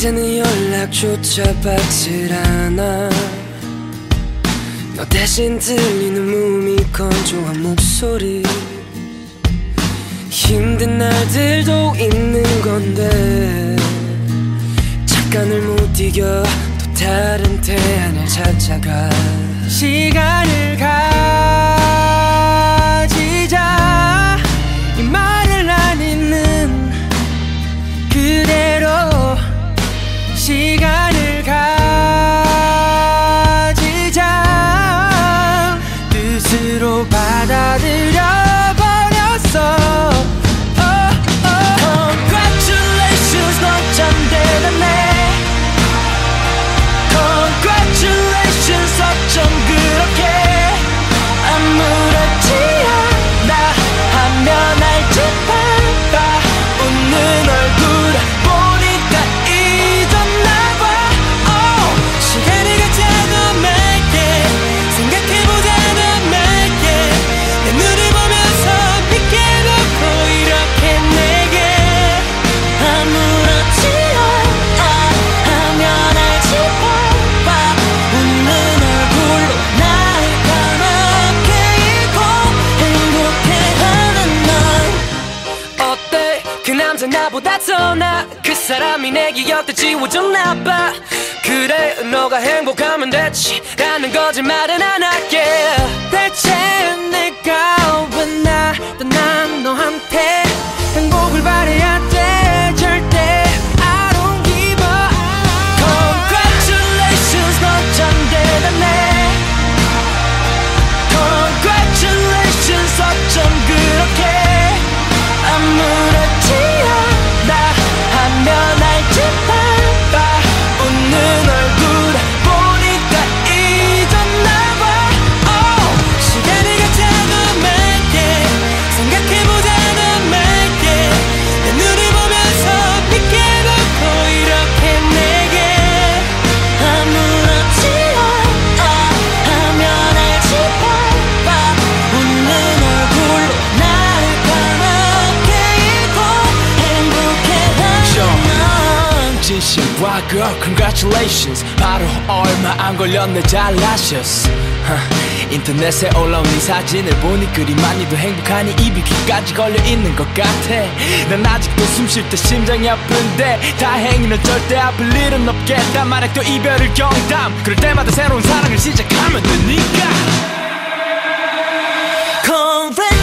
이제는 연락조차 받질 않아. 너 대신 들리는 몸이 건조한 목소리. 힘든 날들도 있는 건데 잠깐을 못 이겨 또 다른 태안을 찾아가. 시간을 가 그 남자 나보다 더 나 그 사람이 내 기억도 지워줬나 봐 그래 너가 행복하면 됐지. 라는 거짓말은 안 할게 girl congratulations. 바로 얼마 안 걸렸네 잘나셨어. 인터넷에 올라온 네 사진을 보니 그리 많이도 행복하니 입이 귀까지 걸려있는 것 같아. 난 아직도 숨 쉴 때 심장이 아픈데 다행히 넌 절대 아플 일은 없겠다. 만약 또 이별을 경담 그럴 때마다 새로운 사랑을 시작하면 되니까. Congratulations